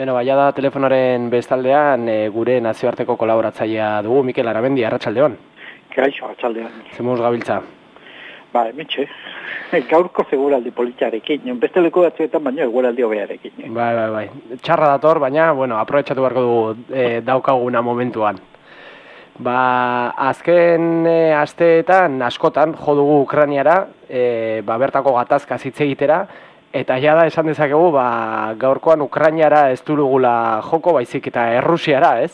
Beno, baia da telefonaren bestaldean e, gure nazioarteko kolaboratzailea dugu, Mikel Aramendi, arratsaldeon. Kaixo, arratsaldeon. Zemuz gabiltza? Ba, emetxe. Gaurko seguraldi politiarekin, beste leku batzuetan baino eguraldi hobearekin. Bai, bai, bai. Txarra dator, baina, bueno, aprobetsatu beharko du e, daukaguna momentuan. Ba, azken e, asteetan, askotan, jo dugu Ukraniara, e, ba, bertako gatazka zitze egitera, Eta ja da esan dezakegu, ba, gaurkoan Ukrainara ez durugula joko, baizik eta Errusiara, ez?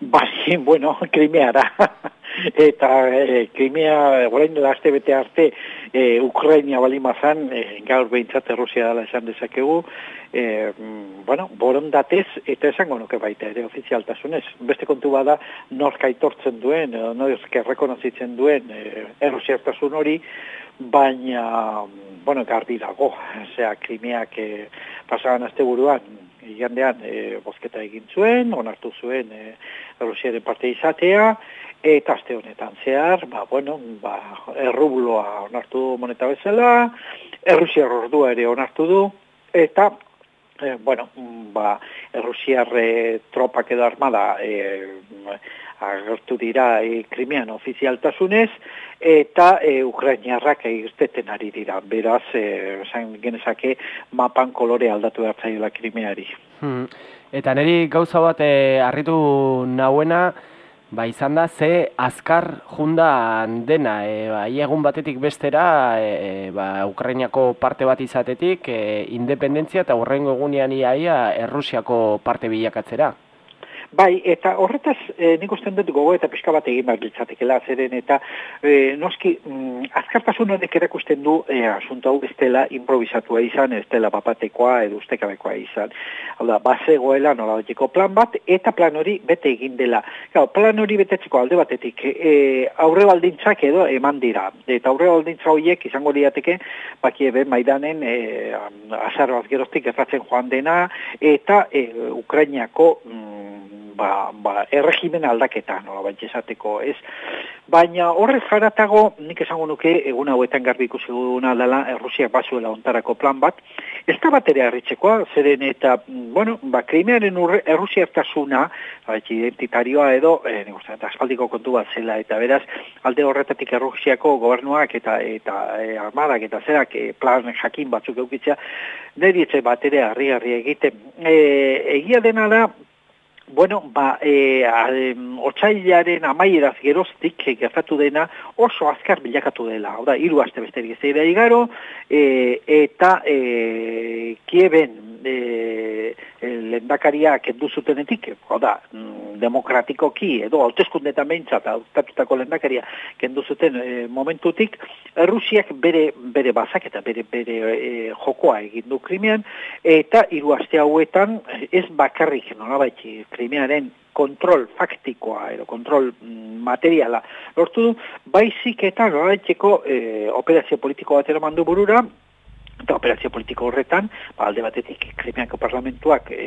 Bai, bueno, Krimeara. eta e, Krimea, orain dela aste bete arte, e, Ukraina bali mazan, e, gaur behintzat Errusia dela esan dezakegu, e, bueno, borondatez, eta esango nuke baita ere ofizialtasunez. Beste kontu bada, norka aitortzen duen, norka rekonozitzen duen e, Errusiartasun hori, baina, bueno, garbi dago, zera, krimeak e, pasagan azte buruan, igandean, e, bozketa egin zuen, onartu zuen e, Rusiaren parte izatea, eta azte honetan zehar, ba, bueno, ba, errubloa onartu moneta bezala, errusiar ordua ere onartu du, eta, e, bueno, ba, errusiar tropak edo armada e, agertu dira e, krimean ofizialtasunez, eta e, Ukrainiarrak egirteten ari dira. Beraz, e, genezake, mapan kolore aldatu hartzaiola krimeari. Hmm. Eta niri gauza bat e, arritu nahuena, ba izan da, ze azkar junda dena, e, ba, egun batetik bestera, e, ba, Ukrainiako parte bat izatetik, e, independentzia eta horrengo egunean iaia Errusiako parte bilakatzera. Bai, eta horretaz e, nik usten dut gogo eta pixka bat egin behar ditzatekela zeren eta e, noski mm, azkartasun honek erakusten du e, asunto hau ez dela improvisatua izan, ez dela papatekoa edo ustekabekoa izan. Hau da, base goela nola plan bat eta plan hori bete egin dela. Gau, plan hori betetzeko alde batetik e, aurre baldintzak edo eman dira. Eta aurre baldintza horiek izango liateke baki ebe maidanen e, azar bat geroztik erratzen joan dena eta e, Ukrainiako mm, ba, ba, erregimen aldaketa, nola baita esateko, ez? Baina horrez jaratago, nik esango nuke, egun hauetan garbi ikusi duguna dela, Errusiak basuela ontarako plan bat, ez da bat ere harritxekoa, zeren eta, bueno, ba, krimearen errusiartasuna, ba, identitarioa edo, e, eta aspaldiko kontu bat zela, eta beraz, alde horretatik Errusiako gobernuak eta eta e, armadak eta zerak e, plan jakin batzuk eukitzea, nire bat ere harri-harri egiten. E, egia dena da, Bueno, ba, e, otxailaren amaieraz geroztik gertatu dena oso azkar bilakatu dela. Hau da, hiru aste besterik ez da igaro, e, eta e, kieben e, e, lendakaria kendu zutenetik, da, mm, demokratikoki edo hauteskundetan behintzat hautatutako lendakaria kendu zuten e, momentutik, Rusiak bere, bere bazak eta bere, bere e, jokoa egin du krimean, eta hiru aste hauetan ez bakarrik nolabait krimearen kontrol faktikoa edo kontrol mm, materiala lortu du, baizik eta nolabaiteko e, operazio politiko bat eraman du burura, eta operazio politiko horretan, ba, alde batetik Krimiako parlamentuak e,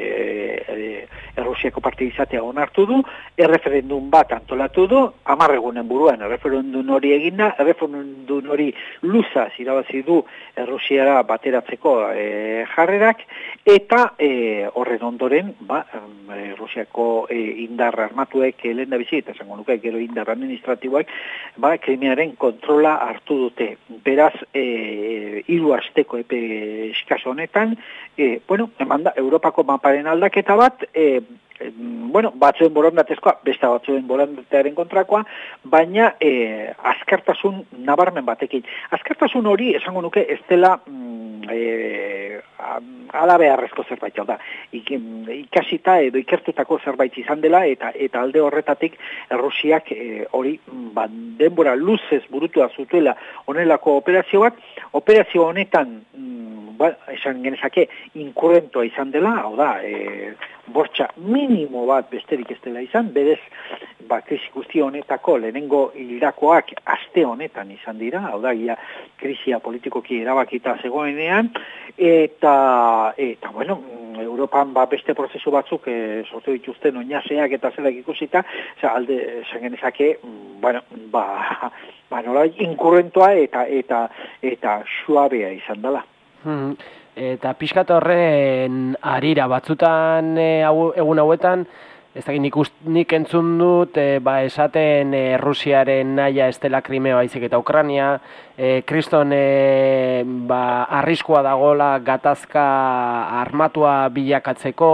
e, Errusiako parte izatea onartu du, erreferendum bat antolatu du, amarregunen buruan erreferendum hori eginda, erreferendum hori luza zirabazi du Errusiara bateratzeko e, jarrerak, eta e, horren ondoren, ba, Errusiako e, indar armatuek lehen da bizi, eta zango nuke gero indar administratiboak, ba, Krimiaren kontrola hartu dute. Beraz, e, iru asteko epe eskaso honetan, e, bueno, eman da, Europako maparen aldaketa bat, e, bueno, batzuen borondatezkoa, beste batzuen borondatearen kontrakoa, baina e, azkartasun nabarmen batekin. Azkartasun hori, esango nuke, ez dela mm, e, ala beharrezko zerbait, da, ikasita edo ikertutako zerbait izan dela, eta eta alde horretatik Errusiak e, hori ba, denbora luzez burutua zutuela onelako operazio bat, operazio honetan mm, ba, esan genezake inkurrentoa izan dela, hau da, e, bortxa minimo bat besterik ez dela izan, berez, ba, krisi guzti honetako lehenengo hildakoak aste honetan izan dira, hau da, ia, krisia politikoki erabakita zegoenean, eta, eta, bueno, Europan ba, beste prozesu batzuk e, sortu dituzten oinaseak eta zelak ikusita, oza, alde, genezake, bueno, ba, ba nola, inkurrentoa eta, eta, eta suabea izan dela. Hmm. Eta pixkat horren arira batzutan e, egun hauetan, ez da nik, nik entzun dut e, ba, esaten e, Rusiaren naia estela krimeo aizik eta Ukrania, e, kriston e, ba, arriskoa dagola gatazka armatua bilakatzeko,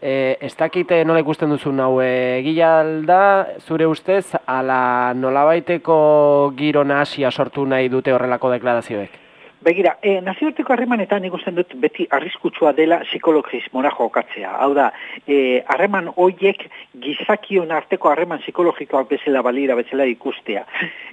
e, ez dakite nola ikusten duzu hau egia alda, zure ustez, ala nolabaiteko giro nahasia sortu nahi dute horrelako deklarazioek? Begira, e, nazioarteko harremanetan ikusten dut beti arriskutsua dela psikologismora jokatzea. Hau da, e, harreman hoiek gizakion arteko harreman psikologikoak bezala balira bezala ikustea.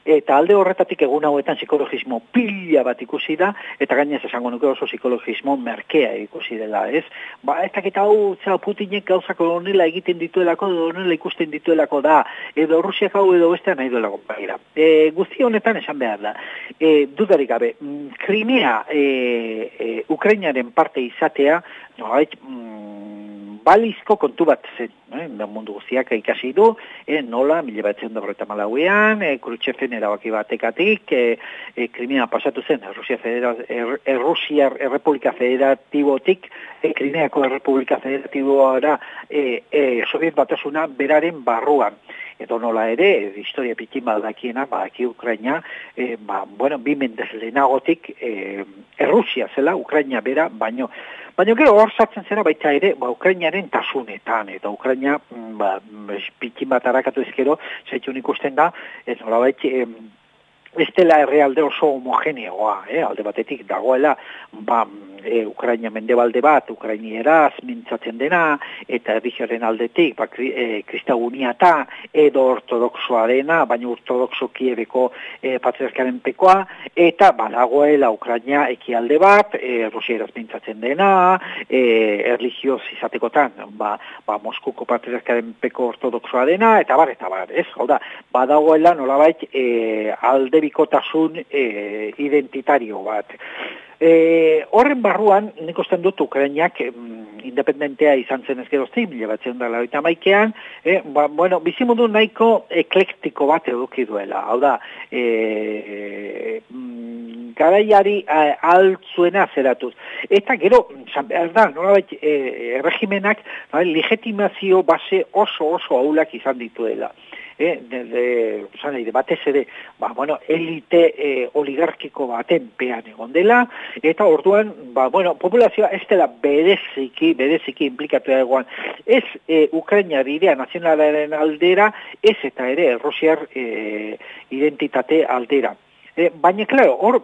Eta alde horretatik egun hauetan psikologismo pila bat ikusi da, eta gainez esango nuke oso psikologismo merkea ikusi dela, ez? Ba, ez dakit hau, zau, Putinek gauzako honela egiten dituelako, honela ikusten dituelako da, edo Rusiak hau edo bestean nahi duelako, begira. E, guzti honetan esan behar da, e, dudarik gabe, mm, Krimea e, e, Ukrainaren parte izatea, no, hait, mm, balizko kontu bat zen, eh? mundu guztiak ikasi du, eh, nola, mila batzen da malauean, eh, Krutxefen erabaki batekatik, eh, eh, Krimea pasatu zen, Errusia, Federa, er, Errusia Errepublika Federatibotik, eh, Krimeako Errepublika Federatiboara, eh, eh, Soviet batasuna beraren barruan edo nola ere, historia pikin baldakiena, badaki Ukraina, e, ba, bueno, bi mendez lehenagotik, e, Errusia zela, Ukraina bera, baino, baino gero hor sartzen zera baita ere, ba, Ukrainaren tasunetan, eta Ukraina, mm, ba, pikin bat harakatu ezkero, zaitu ikusten da, ez nola baita, e, ez dela errealde oso homogeneoa, eh? alde batetik dagoela, ba, e, Ukraina mendebalde bat, Ukrainieraz mintzatzen dena, eta errigioaren aldetik, ba, kri, e, kristaguniata, edo ortodoxoa dena, baina ortodoxo kiebeko e, patriarkaren pekoa, eta badagoela Ukraina ekialde bat, e, Rusieraz mintzatzen dena, e, erligioz izatekotan, ba, ba, Moskuko patriarkaren peko ortodoxoa dena, eta bar, eta bar, ez? Hau da, badagoela nolabait e, alde bikotasun e, identitario bat. E, horren barruan, nik usten dut Ukrainiak independentea izan zen ez gerozti, mila batzen da laroita maikean, e, ba, bueno, bizimundu nahiko eklektiko bat eduki duela. Hau da, e, e, garaiari altzuena zeratuz. Eta gero, zan behar da, nola e, regimenak, legitimazio base oso oso aulak izan dituela eh, de, de, batez ere, ba, bueno, elite eh, oligarkiko baten pean egon dela, eta orduan, ba, bueno, populazioa ez dela bereziki, bereziki implikatu egoan, ez eh, Ukraina bidea nazionalaren aldera, ez eta ere Rusiar eh, identitate aldera. Eh, baina, klaro, hor,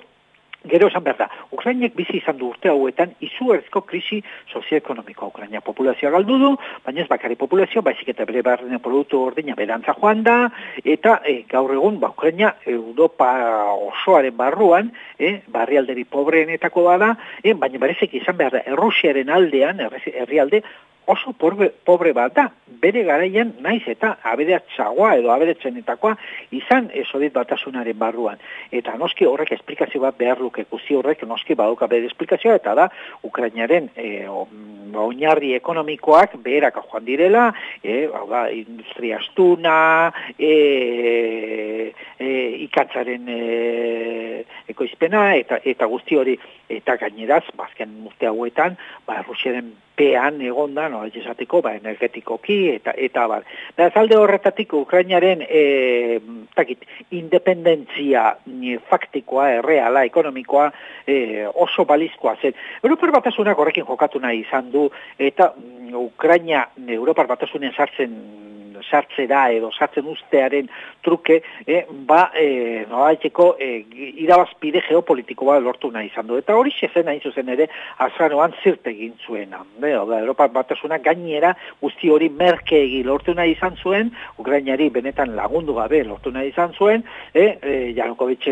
Gero esan behar da, Ukrainek bizi izan du urte hauetan izuerzko krisi sozioekonomikoa. Ukraina populazioa galdu du, baina ez bakari populazioa, baizik eta bere barrena produktu ordina berantza joan da, eta e, gaur egun, ba, Ukraina Europa osoaren barruan, e, barri alderi pobreenetako bada, e, baina berezek izan behar da, Errusiaren aldean, herrialde, oso pobre, pobre bat da, bere garaian naiz eta aberatzagoa edo aberatzenetakoa izan esodit batasunaren barruan. Eta noski horrek esplikazio bat behar luke guzi horrek noski baduka bere esplikazioa eta da Ukrainaren e, oinarri ekonomikoak beherak joan direla, e, da, industria astuna, e, e, ikatzaren e, ekoizpena eta eta guzti hori eta gaineraz, bazken urte hauetan, ba, Rusiaren pean egonda, no, esateko, ba, energetikoki, eta, eta, bar. Da, zalde horretatik, Ukrainaren, e, takit, independentzia faktikoa, erreala, ekonomikoa, e, oso balizkoa zen. Europar batasunak horrekin jokatu nahi izan du, eta mm, Ukraina, Europar batasunen sartzen sartzera edo sartzen ustearen truke, e, ba, e, noaiteko, e, irabazpide geopolitiko bat lortu nahi izan du. Eta hori zen nahi zuzen ere, azranoan zirte egin zuena. Be, oda, Europa batasuna gainera guzti hori merke egi lortu nahi izan zuen, Ukrainari benetan lagundu gabe lortu nahi izan zuen, e, e, Janukovic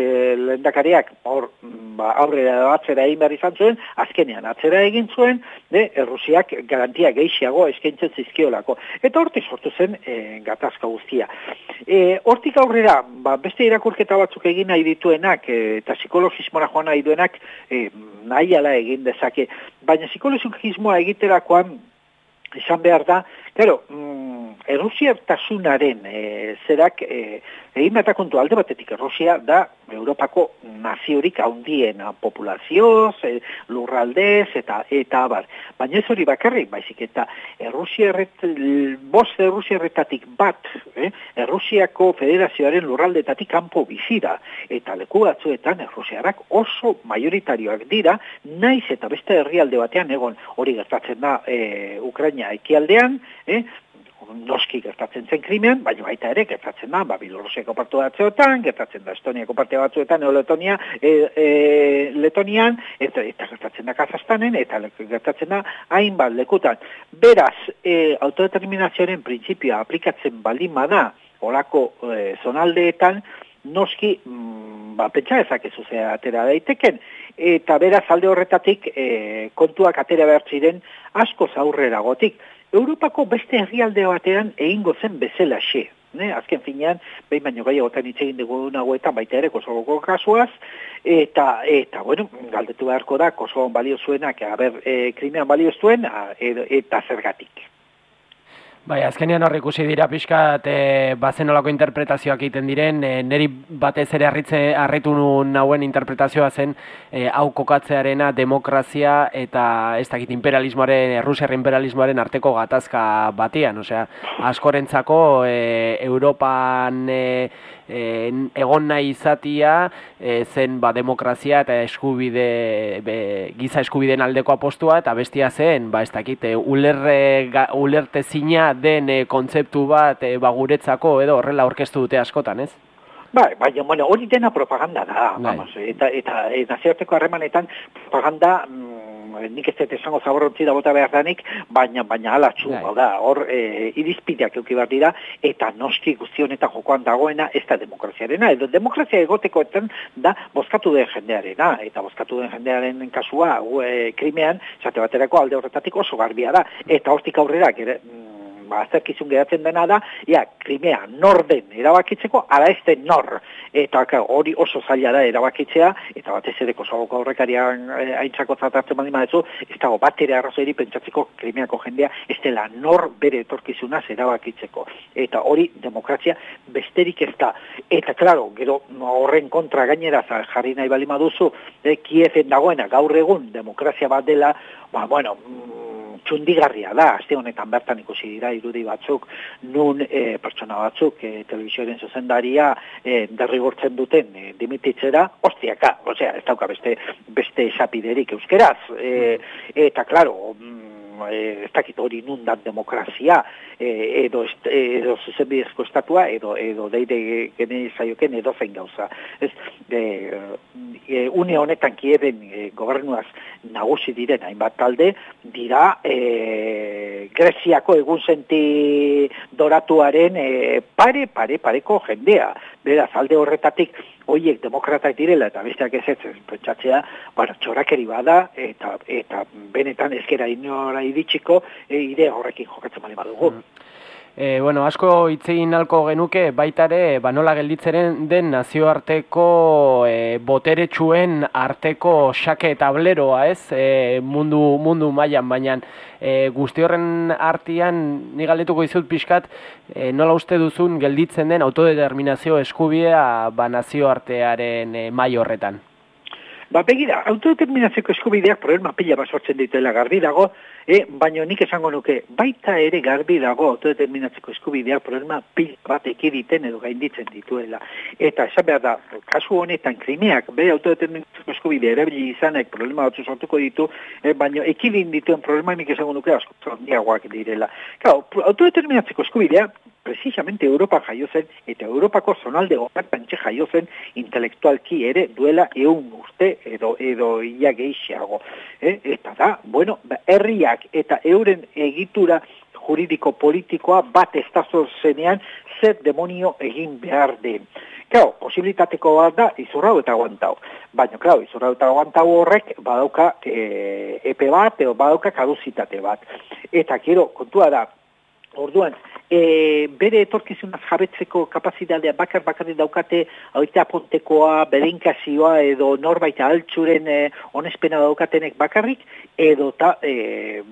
lendakariak hor, ba, aurrera atzera egin behar izan zuen, azkenean atzera egin zuen, de, Errusiak garantia gehiago eskaintzen zizkiolako. Eta horti sortu zen, e, gatazka guztia. E, hortik aurrera, ba, beste irakurketa batzuk egin nahi dituenak, e, eta psikologismoa joan nahi duenak, e, nahi ala egin dezake. Baina psikologismoa egiterakoan, izan behar da, claro, mm, errusiartasunaren e, zerak e, egin eta kontu alde batetik Errusia da Europako naziorik haundien populazioz, e, lurraldez eta eta abar. Baina ez hori bakarrik, baizik eta Errusiarret, bost Errusiarretatik bat, eh, Errusiako federazioaren lurraldetatik kanpo bizira, eta leku batzuetan Errusiarak oso majoritarioak dira, naiz eta beste herrialde batean egon hori gertatzen da e, Ukraina ekialdean, eh, noski gertatzen zen krimean, baina baita ere gertatzen da, Babilorosiako partu batzuetan, gertatzen da Estoniako parte batzuetan, eo Letonia, e, e, Letonian, eta, eta gertatzen da Kazaztanen, eta gertatzen da hainbat lekutan. Beraz, e, autodeterminazioaren printzipioa aplikatzen baldin bada, olako e, zonaldeetan, noski, mm, ba, pentsa ezakezu zea atera daiteken, eta beraz alde horretatik e, kontuak atera ziren asko zaurrera gotik. Europako beste herrialde batean egingo zen bezala xe. Ne? Azken finean, behin baino gai egotan hitz egin dugu nagoetan baita ere Kosovoko kasuaz, eta, eta bueno, galdetu beharko da, Kosovon balio zuenak, haber, e, krimean balio zuen, eta zergatik. Bai, azkenean hor ikusi dira pixka e, bazen olako interpretazioak egiten diren, e, neri batez ere harritze harritu nauen interpretazioa zen e, hau kokatzearena demokrazia eta ez dakit imperialismoaren, Rusiar imperialismoaren arteko gatazka batian, osea, askorentzako e, Europan e, egon nahi izatia e, zen ba, demokrazia eta eskubide be, giza eskubideen aldeko apostua eta bestia zen ba ez dakit e, ulerre ulerte zina den e, kontzeptu bat e, ba, guretzako edo horrela aurkeztu dute askotan, ez? Bai, baina bueno, hori dena propaganda da, bai. vamos, eta eta nazioarteko harremanetan propaganda mm, nik ez dut esango zaborrontzi da bota behar danik, baina baina ala txu, bai. da, hor e, irizpideak euki behar dira, eta noski guztionetan jokoan dagoena ez da demokraziarena, edo demokrazia egoteko eten da bozkatu den jendearena, eta bozkatu den jendearen kasua e, krimean, zate baterako alde horretatik oso garbia da, eta hortik aurrera, gere, ba, azerkizun geratzen dena da, ja, krimea nor den erabakitzeko, ala ez den nor. Eta hori oso zaila da erabakitzea, eta batez ere kosogoko horrekarian eh, aintzako zatartzen bali madezu, ez dago bat ere arrazoeri pentsatzeko krimeako jendea, ez dela nor bere etorkizunaz erabakitzeko. Eta hori demokrazia besterik ez da. Eta, klaro, gero horren kontra gainera jarri nahi bali maduzu, eh, Kiefen dagoena gaur egun demokrazia bat dela, ba, bueno, txundigarria da, azte honetan bertan ikusi dira irudi batzuk, nun e, pertsona batzuk e, telebizioaren zuzendaria e, derrigortzen duten e, dimititzera, ostiaka, osea, ez dauka beste, beste esapiderik euskeraz, e, eta klaro, e, ez dakit hori nundan demokrazia e, edo, edo zuzenbidezko estatua edo, edo deide gene zaioken edo zein gauza. Ez, e, e, une honetan kieben e, gobernuaz nagusi diren hainbat talde dira e, Greziako egun senti doratuaren e, pare, pare, pareko jendea. Beraz, alde horretatik hoiek demokratak direla eta besteak ez ez pentsatzea, bueno, txorakeri bada eta eta benetan ezkera inora iritsiko e, ide horrekin jokatzen bali badugu. Mm. E, bueno, asko hitzein alko genuke baitare ba nola gelditzeren den nazioarteko e, boteretsuen arteko xake tableroa, ez? E, mundu mundu mailan baina e, guzti horren artean ni galdetuko dizut pixkat e, nola uste duzun gelditzen den autodeterminazio eskubidea ba nazioartearen e, mai horretan. Ba, begira, autodeterminazioko eskubideak problema pila bat sortzen dituela garbi dago, e, baina nik esango nuke, baita ere garbi dago autodeterminatzeko eskubideak problema pila bat ekiditen edo gainditzen dituela. Eta esan behar da, kasu honetan krimeak, be autodeterminatzeko eskubidea erabili izanek problema batzu sortuko ditu, e, baina ekidin dituen problema nik esango nuke asko zondiagoak direla. Claro, autodeterminatzeko eskubidea, precisamente Europa jaio zen, eta Europako zonalde horretan txe jaio zen intelektualki ere duela eun urte edo, edo ia gehiago. Eh? Eta da, bueno, herriak eta euren egitura juridiko politikoa bat estazo zenean zer demonio egin behar den. Claro, posibilitateko bat da izurrau eta guantau. Baina, claro, izurrau eta guantau horrek badauka e, epe bat, edo badauka kaduzitate bat. Eta, kero, kontua da, Orduan, e, bere etorkizunaz jabetzeko kapazitatea bakar bakarri daukate oita pontekoa, berinkazioa edo norbait altxuren e, onespena daukatenek bakarrik edo ta, e,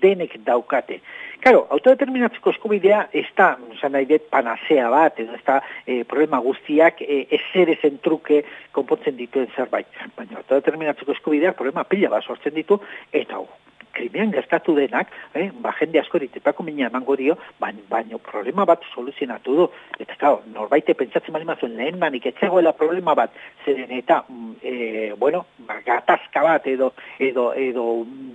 denek daukate. Karo, autodeterminatzeko eskubidea ez da, nahi dut, panasea bat, edo ez da e, problema guztiak e, ezer ezen truke konpontzen dituen zerbait. Baina autodeterminatzeko eskubidea problema pila bat sortzen ditu, eta krimean gertatu denak, eh, ba, jende asko ditepako mina emango dio, baina baino problema bat soluzionatu du. Eta, claro, norbaite pentsatzen bali mazuen lehen manik, etzegoela problema bat, zeren eta, e, bueno, ba, gatazka bat edo, edo, edo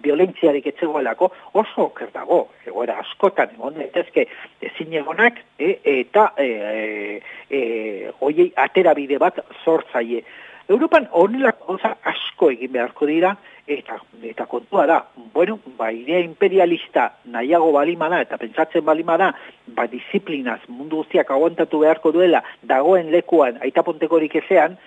violentziarik etzegoelako, oso oker dago, egoera askotan, egon daitezke, ezin egonak, e, eta, e, e, oiei, atera bide bat sortzaie. Europan honelak asko egin beharko dira, eta, eta kontua da, bueno, ba, idea imperialista nahiago balima da, eta pentsatzen balima da, ba, disiplinaz mundu guztiak aguantatu beharko duela, dagoen lekuan, aitapontekorik ezean,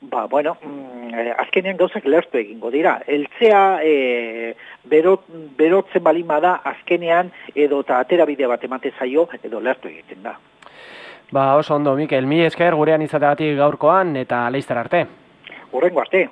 ba, bueno, mm, eh, azkenean gauzak lertu egingo dira. Eltzea e, berot, berotzen balima da, azkenean, edo eta atera bide bat emate zaio, edo lertu egiten da. Ba, oso ondo, Mikel, mi esker gurean izateagatik gaurkoan, eta leizter arte. Horrengo arte.